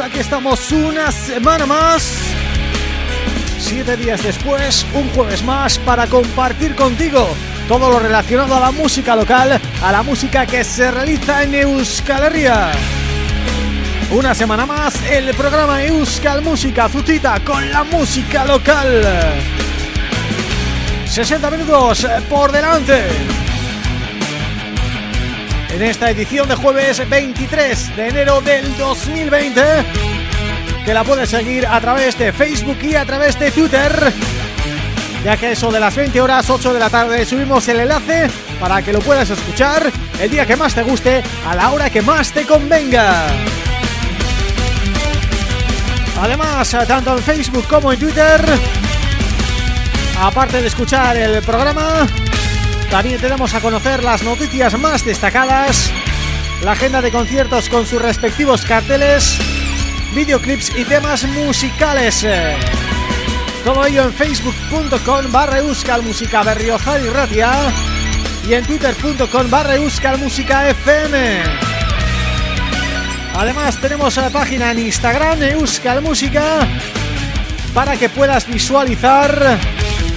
aquí estamos una semana más Siete días después, un jueves más para compartir contigo todo lo relacionado a la música local, a la música que se realiza en Euskal Herria. Una semana más, el programa Euskal Música Zutita con la música local. 60 minutos por delante en esta edición de jueves 23 de enero del 2020 que la puedes seguir a través de Facebook y a través de Twitter ya que eso de las 20 horas 8 de la tarde subimos el enlace para que lo puedas escuchar el día que más te guste a la hora que más te convenga. Además tanto en Facebook como en Twitter aparte de escuchar el programa también te damos a conocer las noticias más destacadas, la agenda de conciertos con sus respectivos carteles, videoclips y temas musicales. Todo ello en facebook.com barra música y ratia y en twitter.com barra fm. Además tenemos la página en Instagram Euskal Música para que puedas visualizar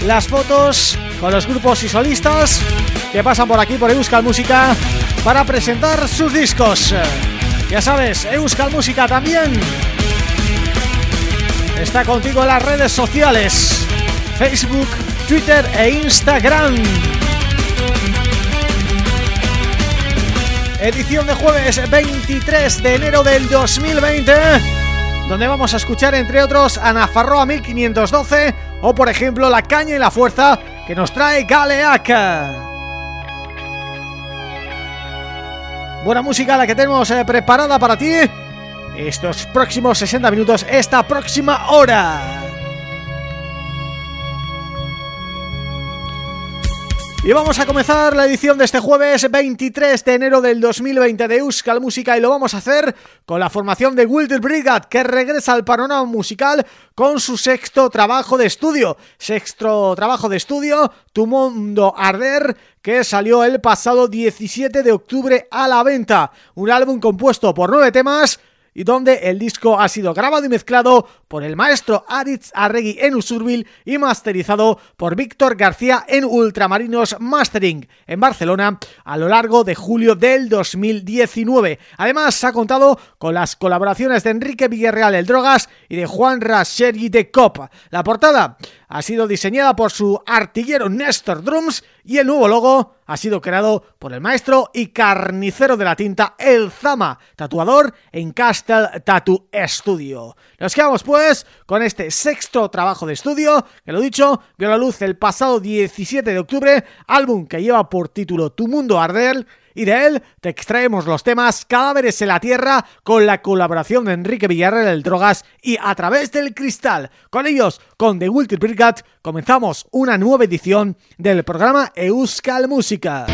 las fotos con los grupos y solistas que pasan por aquí por Euskal Música para presentar sus discos. Ya sabes, Euskal Música también está contigo en las redes sociales, Facebook, Twitter e Instagram. Edición de jueves 23 de enero del 2020 donde vamos a escuchar entre otros a Nafarroa 1512 o por ejemplo La Caña y la Fuerza que nos trae Galeaca. Buena música la que tenemos eh, preparada para ti estos próximos 60 minutos, esta próxima hora. Y vamos a comenzar la edición de este jueves 23 de enero del 2020 de Euskal Música y lo vamos a hacer con la formación de Wilder Brigade que regresa al panorama musical con su sexto trabajo de estudio. Sexto trabajo de estudio, Tu Mundo Arder, que salió el pasado 17 de octubre a la venta. Un álbum compuesto por nueve temas y donde el disco ha sido grabado y mezclado por el maestro Aritz Arregui en Usurbil y masterizado por Víctor García en Ultramarinos Mastering en Barcelona a lo largo de julio del 2019. Además ha contado con las colaboraciones de Enrique Villarreal el Drogas y de Juan Rashergi de Cop. La portada ha sido diseñada por su artillero Néstor Drums y el nuevo logo ha sido creado por el maestro y carnicero de la tinta El Zama, tatuador en Castle Tattoo Studio. Nos quedamos pues con este sexto trabajo de estudio, que lo dicho, vio la luz el pasado 17 de octubre, álbum que lleva por título Tu Mundo Arder, y de él te extraemos los temas Cadáveres en la Tierra con la colaboración de Enrique Villarreal del Drogas y A Través del Cristal. Con ellos, con The Wilted Brigade, comenzamos una nueva edición del programa Euskal Música.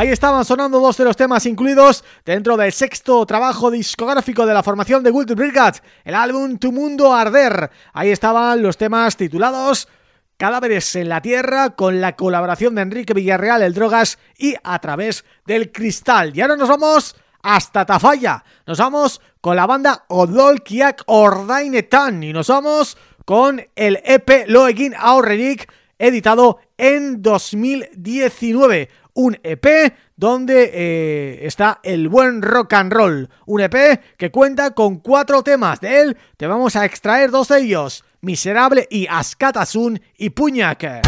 Ahí estaban sonando dos de los temas incluidos dentro del sexto trabajo discográfico de la formación de Wild Brigade, el álbum Tu Mundo Arder. Ahí estaban los temas titulados Cadáveres en la Tierra con la colaboración de Enrique Villarreal, el Drogas y a través del Cristal. Y ahora nos vamos hasta Tafalla. Nos vamos con la banda Odolkiak Ordainetan y nos vamos con el EP Loegin Aurrerik editado en 2019. Un EP donde eh, está el buen rock and roll. Un EP que cuenta con cuatro temas. De él te vamos a extraer dos de ellos. Miserable y Askatasun y Puñak.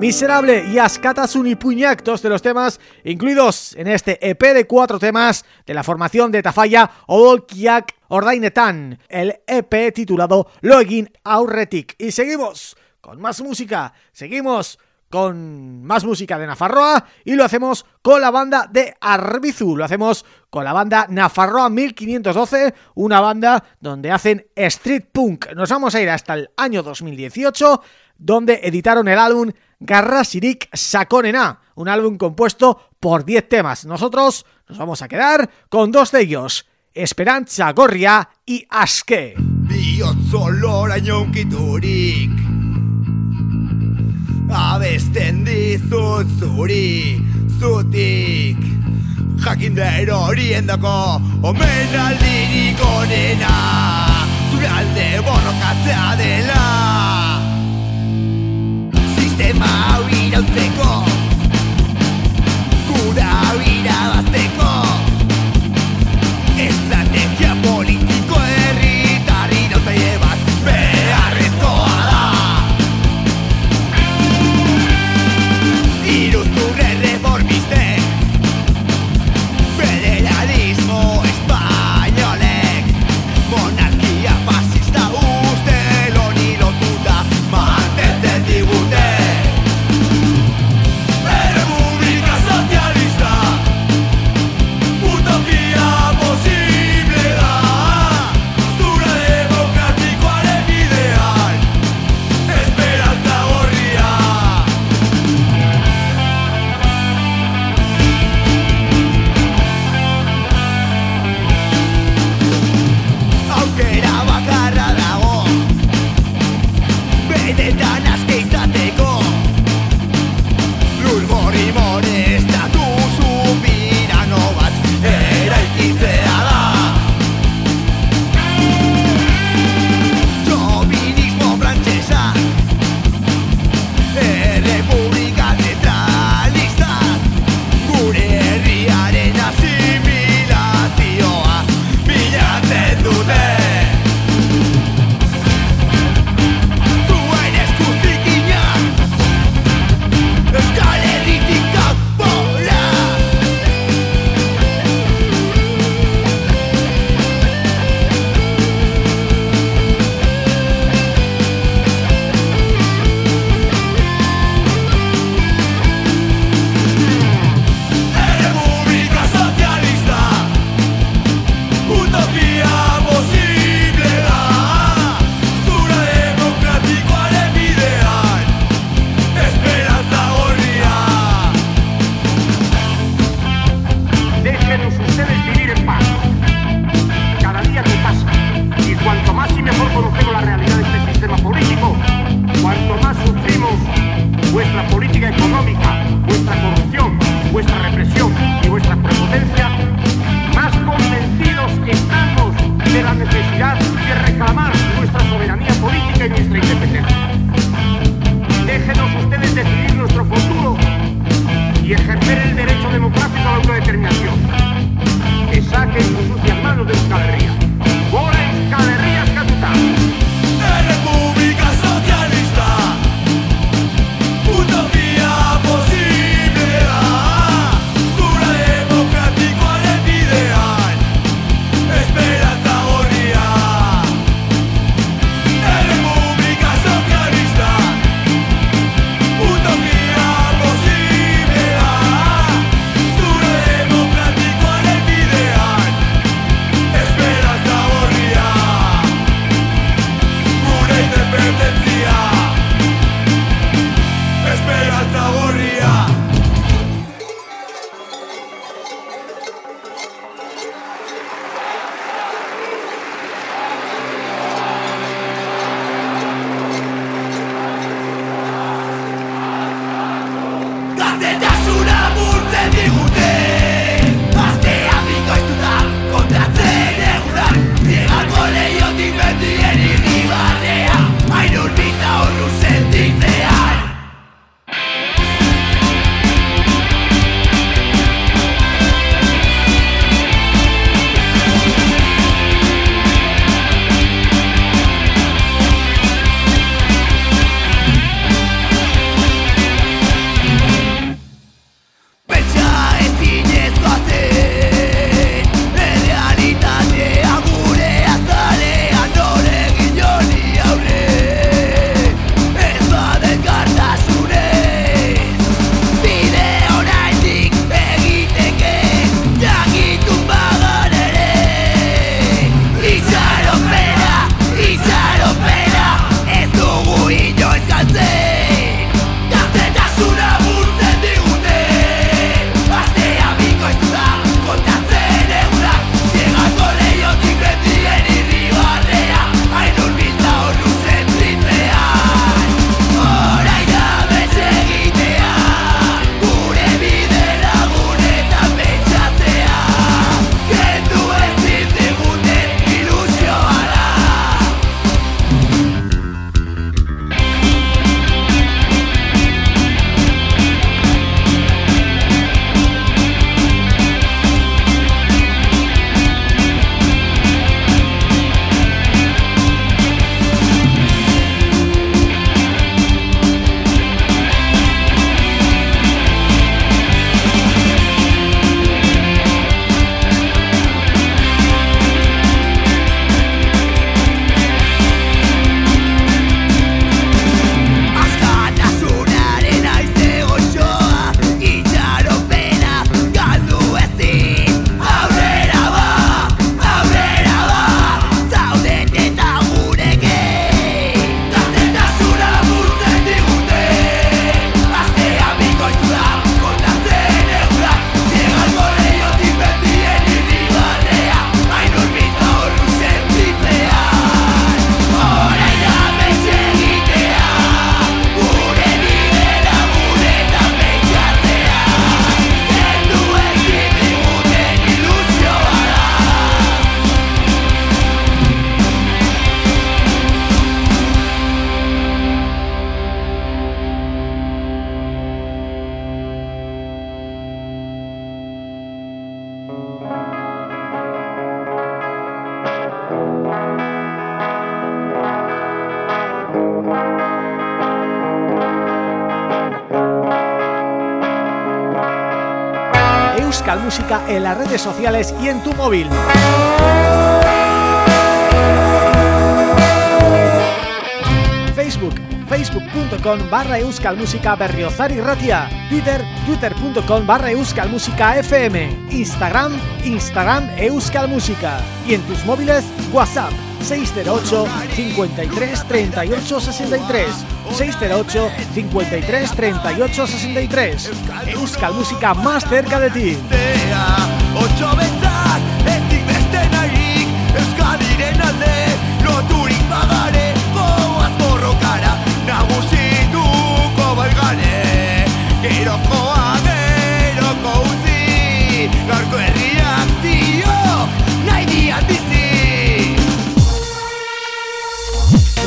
Miserable y Askatasuni Puñak, dos de los temas incluidos en este EP de cuatro temas de la formación de Tafalla Odolkiak Ordainetan, el EP titulado Login Aurretic. Y seguimos con más música, seguimos con más música de Nafarroa y lo hacemos con la banda de Arbizu, lo hacemos con la banda Nafarroa 1512, una banda donde hacen street punk. Nos vamos a ir hasta el año 2018, donde editaron el álbum Garra Sirik Sakonena, un álbum compuesto por 10 temas. Nosotros nos vamos a quedar con dos de ellos, Esperanza Gorria y Aske. Abesten dizut zuri zutik Jakin da erorien dako Omen aldirik onena Zure alde borrokatzea dela Sistema hau irautzeko Kura hau Euskal Música en las redes sociales y en tu móvil. Facebook facebook.com barra euskalmusica berriozar y ratia. Twitter, twitter.com barra euskalmusica fm Instagram, Instagram euskalmusica y en tus móviles WhatsApp 608 53 38 63 608 53 38 63 Euskal Música más cerca de ti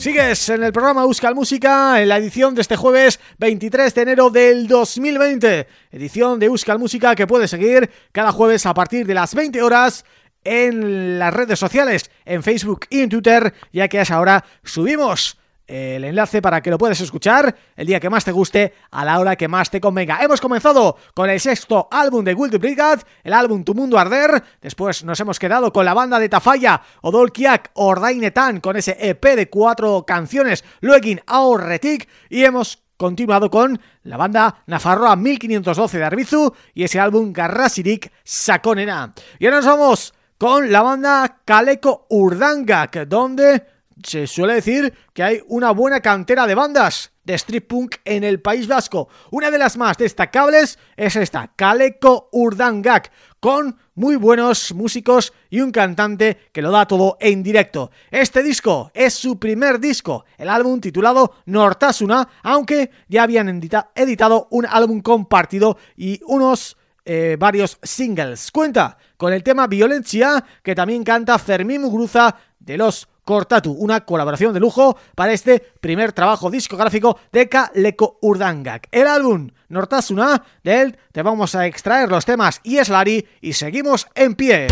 Sigues en el programa Euskal Música en la edición de este jueves 23 de enero del 2020 edición de Euskal Música que puedes seguir cada jueves a partir de las 20 horas en las redes sociales, en Facebook y en Twitter ya que a esa hora subimos el enlace para que lo puedas escuchar el día que más te guste, a la hora que más te convenga. Hemos comenzado con el sexto álbum de Wild Brigade, el álbum Tu Mundo Arder, después nos hemos quedado con la banda de Tafalla, Odolkiak Ordainetan, con ese EP de cuatro canciones, Luegin Aurretik, y hemos continuado con la banda Nafarroa 1512 de Arbizu y ese álbum Garrasirik Sakonena. Y ahora nos vamos con la banda Kaleko Urdangak, donde se suele decir que hay una buena cantera de bandas de street punk en el País Vasco. Una de las más destacables es esta, Kaleko Urdangak, con muy buenos músicos y un cantante que lo da todo en directo. Este disco es su primer disco, el álbum titulado Nortasuna, aunque ya habían editado un álbum compartido y unos eh, varios singles. Cuenta con el tema Violencia, que también canta Fermín Muguruza de los Cortatu, una colaboración de lujo para este primer trabajo discográfico de Kaleko Urdangak. El álbum Nortasuna, de él te vamos a extraer los temas y Lari y seguimos en pie.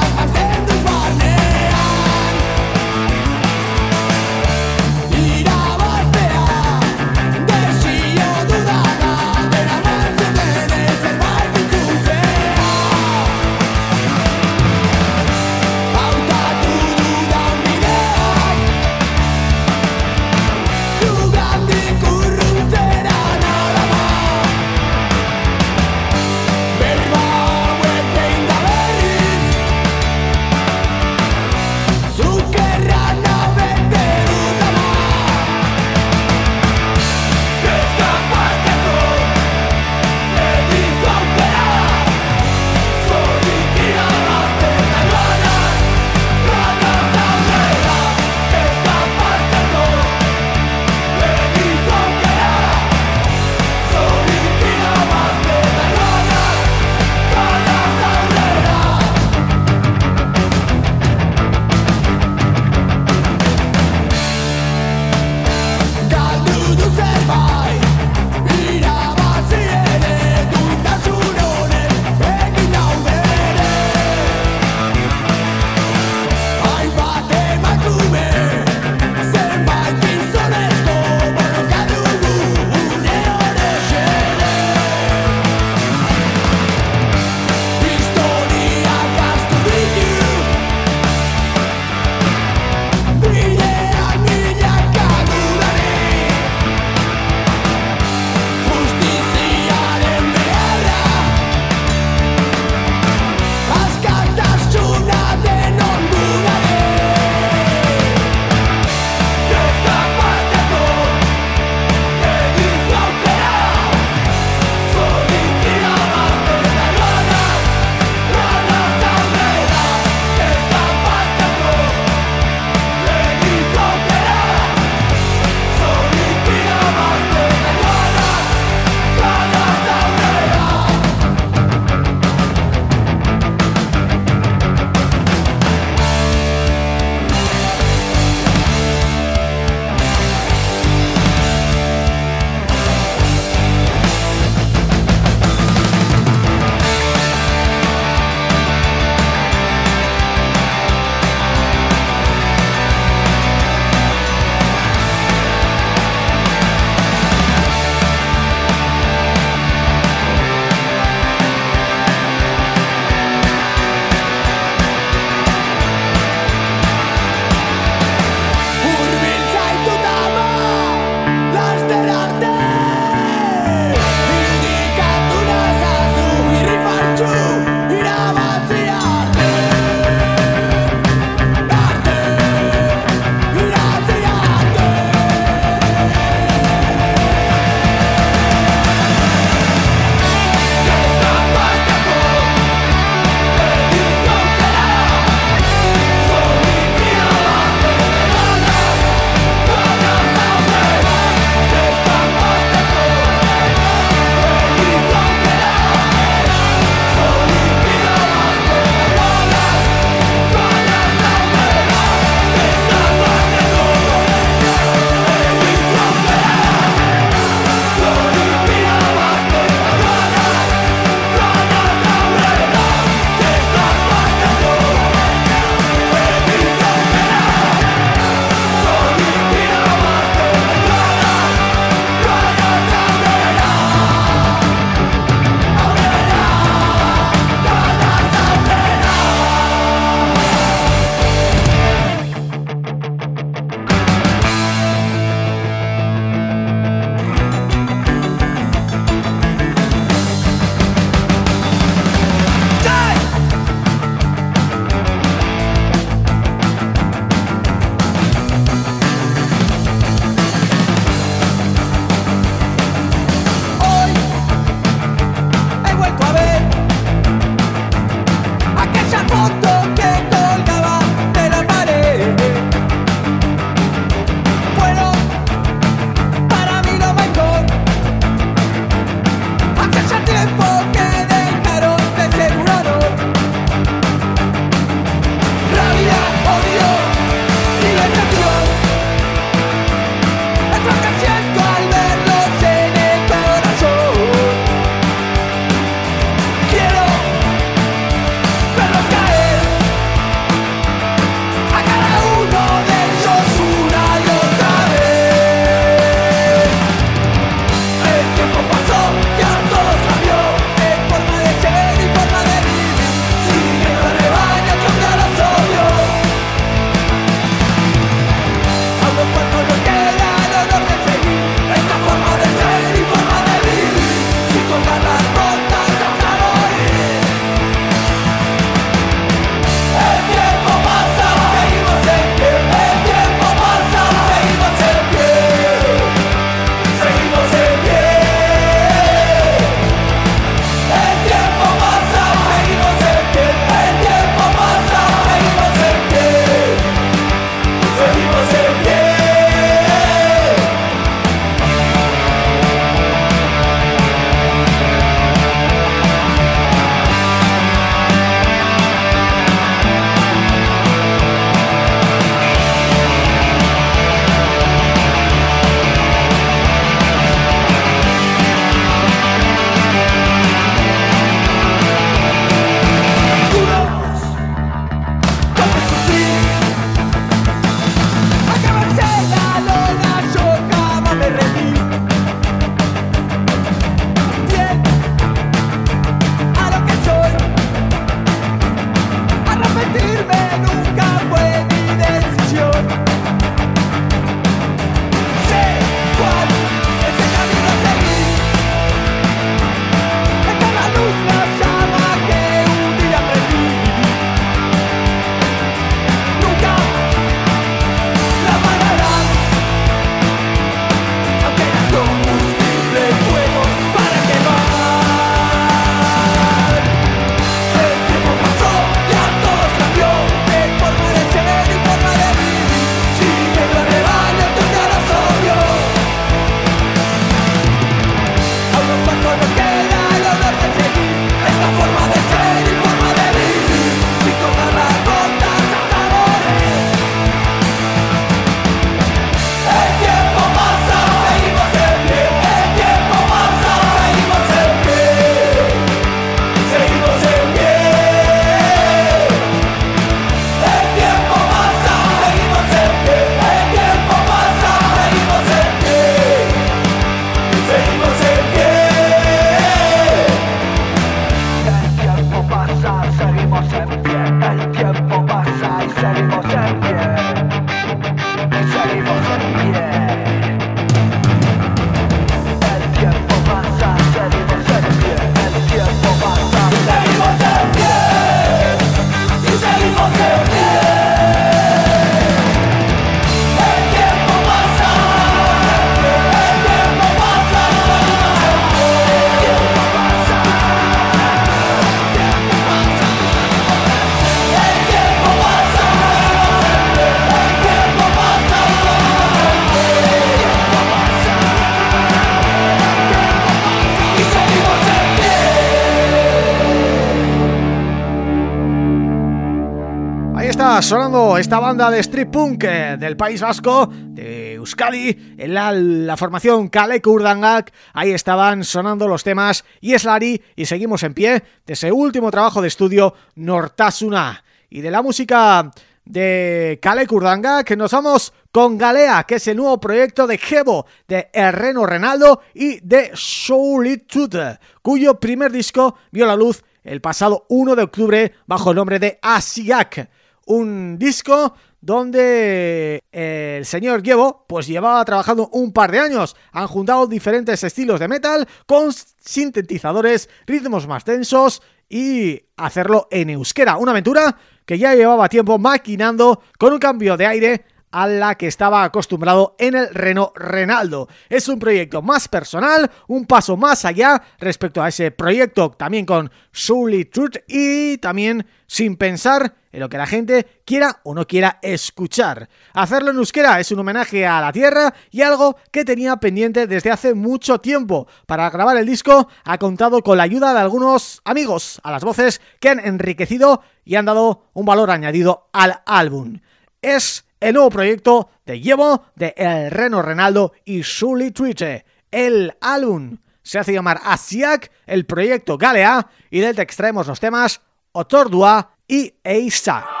Sonando esta banda de street punk eh, del País Vasco, de Euskadi, en la, formación Kalek Urdangak, ahí estaban sonando los temas Yeslari y seguimos en pie de ese último trabajo de estudio Nortasuna. Y de la música de Kalek Urdangak nos vamos con Galea, que es el nuevo proyecto de Gebo, de Herreno Renaldo y de Soulitude, cuyo primer disco vio la luz el pasado 1 de octubre bajo el nombre de Asiak un disco donde eh, el señor Llevo pues llevaba trabajando un par de años. Han juntado diferentes estilos de metal con sintetizadores, ritmos más tensos y hacerlo en euskera. Una aventura que ya llevaba tiempo maquinando con un cambio de aire a la que estaba acostumbrado en el Renault Renaldo. Es un proyecto más personal, un paso más allá respecto a ese proyecto también con Truth y también sin pensar en lo que la gente quiera o no quiera escuchar. Hacerlo en euskera es un homenaje a la tierra y algo que tenía pendiente desde hace mucho tiempo. Para grabar el disco ha contado con la ayuda de algunos amigos a las voces que han enriquecido y han dado un valor añadido al álbum. Es el nuevo proyecto de Llevo de El Reno Renaldo y Sully Twitch. El álbum se hace llamar Asiak, el proyecto Galea, y del que extraemos los temas Otordua y Eisa.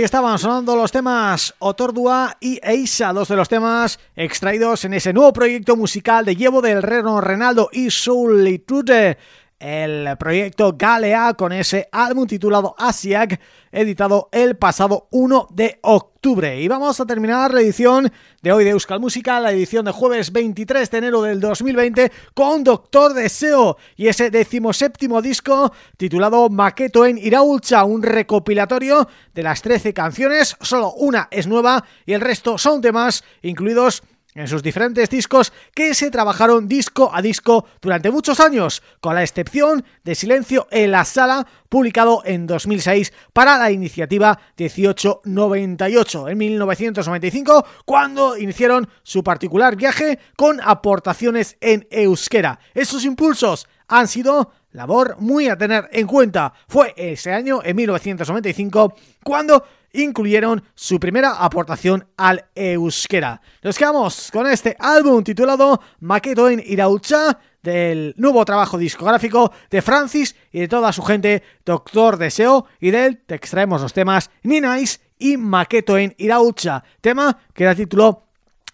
Ahí estaban sonando los temas Otordua y Eisa, dos de los temas extraídos en ese nuevo proyecto musical de Llevo del Reno Renaldo y Solitude el proyecto Galea con ese álbum titulado Asiak, editado el pasado 1 de octubre. Y vamos a terminar la edición de hoy de Euskal Música, la edición de jueves 23 de enero del 2020, con Doctor Deseo y ese decimoséptimo disco titulado Maqueto en Iraulcha, un recopilatorio de las 13 canciones, solo una es nueva y el resto son temas incluidos en sus diferentes discos que se trabajaron disco a disco durante muchos años, con la excepción de Silencio en la Sala, publicado en 2006 para la iniciativa 1898, en 1995, cuando iniciaron su particular viaje con aportaciones en euskera. Esos impulsos han sido labor muy a tener en cuenta. Fue ese año, en 1995, cuando incluyeron su primera aportación al euskera. Nos quedamos con este álbum titulado Maqueto en Iraucha del nuevo trabajo discográfico de Francis y de toda su gente Doctor Deseo y de él te extraemos los temas Ninais y Maqueto en Iraucha, tema que da título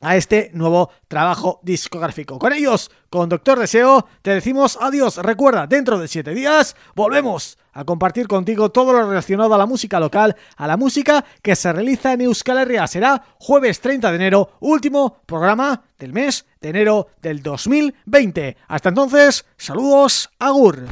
a este nuevo trabajo discográfico. Con ellos, con Doctor Deseo, te decimos adiós. Recuerda, dentro de siete días volvemos a compartir contigo todo lo relacionado a la música local, a la música que se realiza en Euskal Herria. Será jueves 30 de enero, último programa del mes de enero del 2020. Hasta entonces, saludos, agur.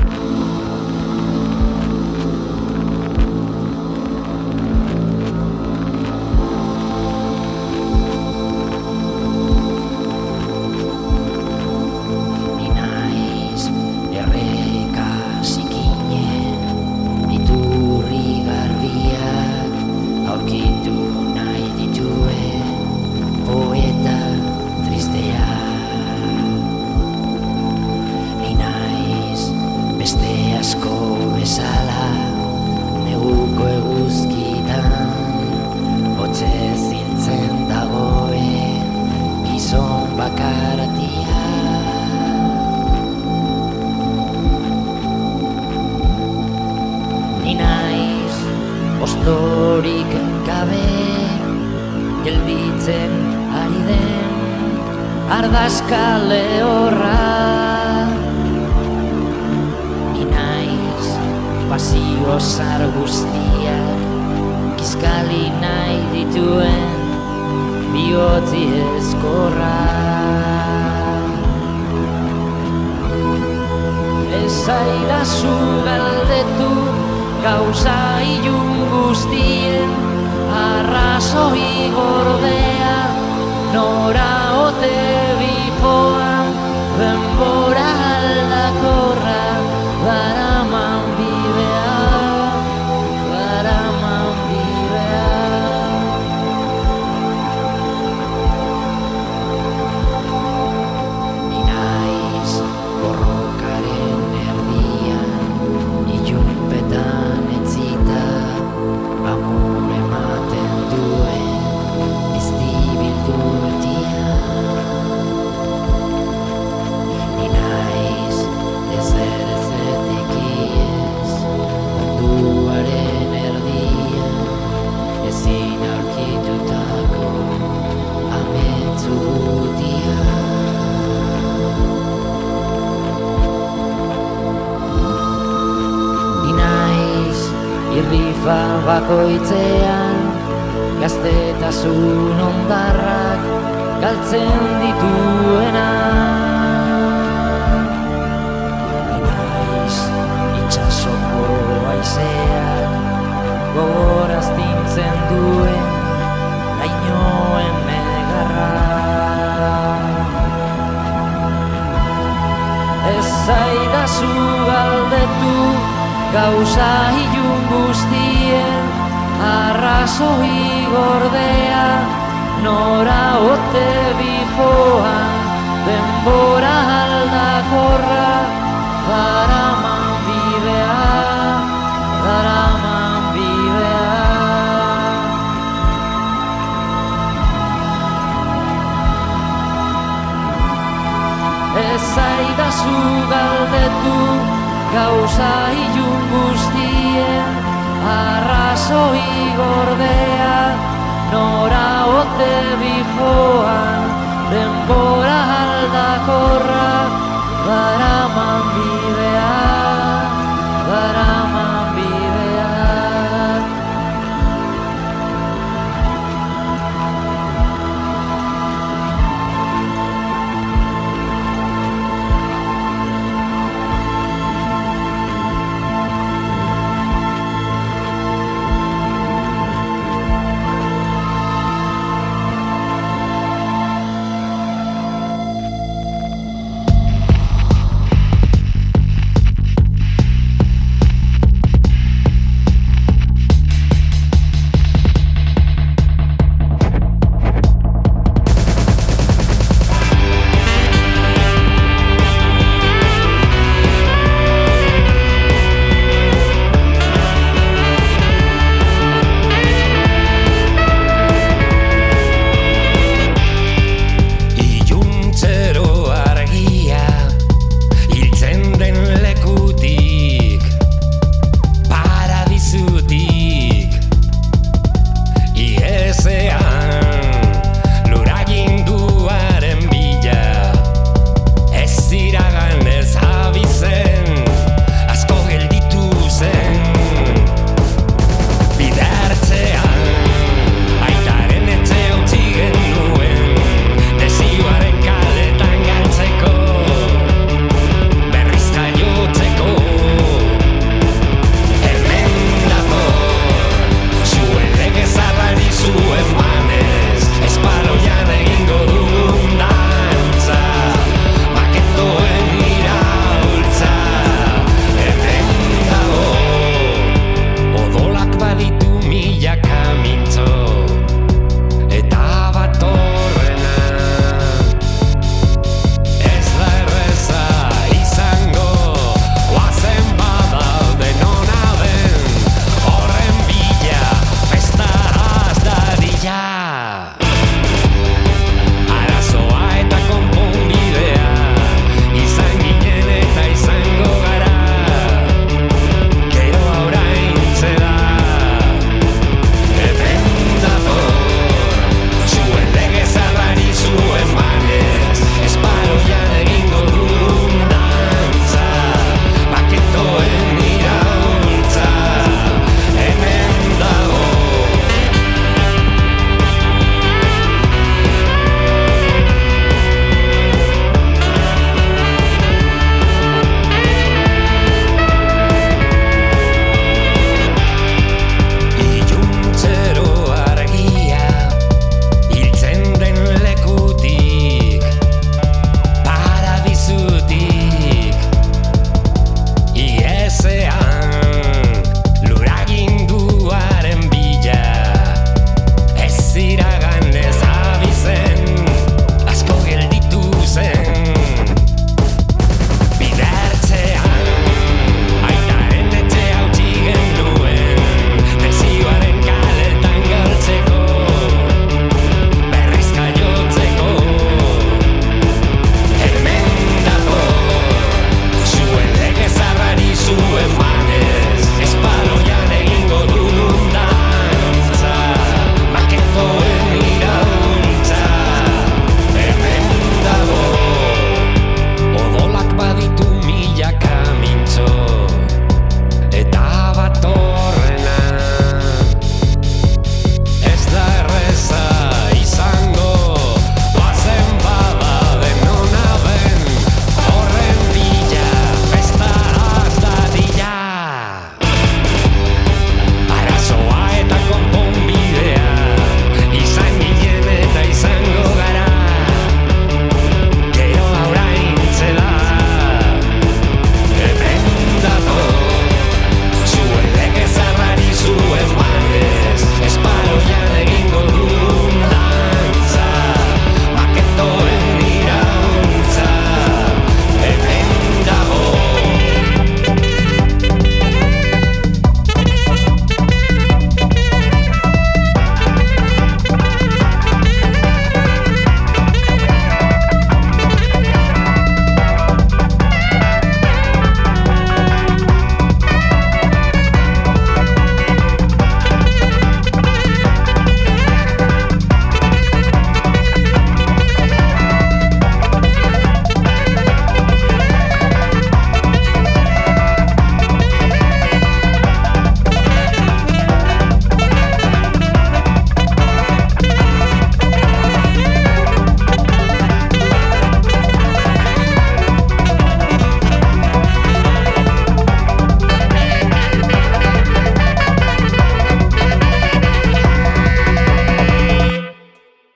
zaila zu galdetu gauza ilun guztien arrazoi gordea nora ote bipoa bakoitzean Gaztetasun ondarrak galtzen dituena. Inaiz itxasoko aizeak goraztintzen duen lainoen negarra Ez zaidazu galdetu gauza hilun guztien arrazoi gordea nora ote bijoan denbora aldakorra daraman bidea daraman bidea. Ez zaidazu galdetu gauza ilun guztien arrazoi gordea nora ote bijoan denbora aldakorra gara